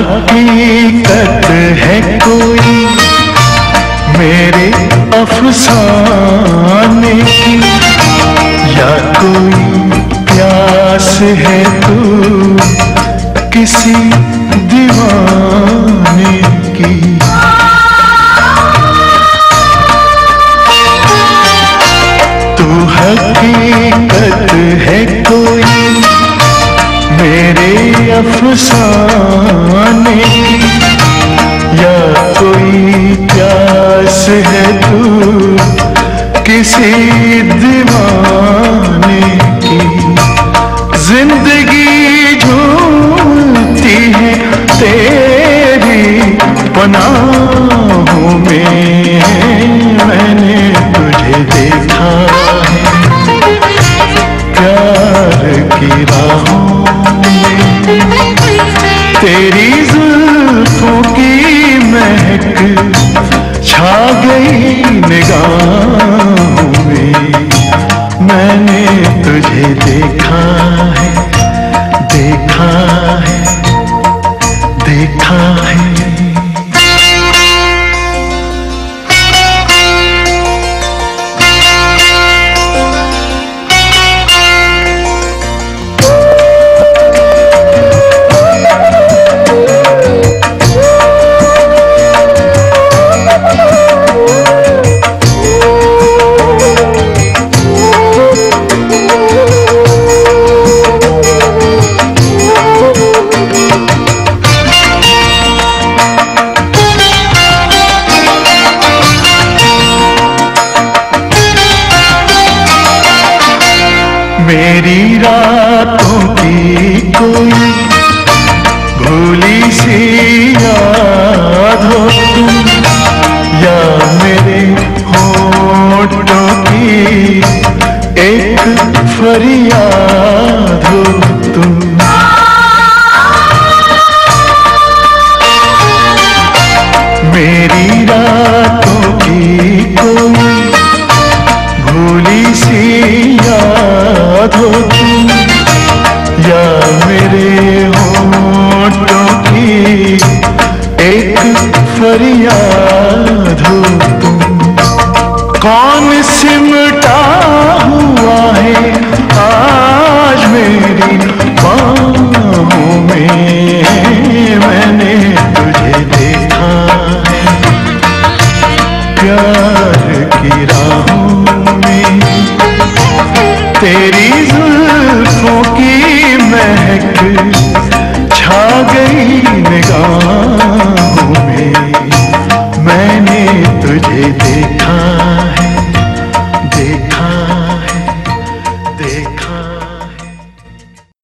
हकीकत है कोई मेरे अफसाने की, या कोई प्यास है तू किसी दीवाने की? तू हकीकत है कोई मेरे अफसाने कोई प्यास है तू किसी दीवाने की। ज़िंदगी झूलती है, तेरी पनाहों में मैंने तुझे देखा है। प्यार की राहों तेरी जुल्फों की मैंने तुझे देखा है देखा है देखा है। मेरी रातों की कोई भूली सी याद हो तुम, या मेरे होठों की एक फरियाद हो फरियाद हो कौन सिमटा हुआ है आज मेरी बाहों में? मैंने तुझे देखा है प्यार की राहों में। तेरी जुल्फों की महक तुझे देखा